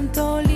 tanto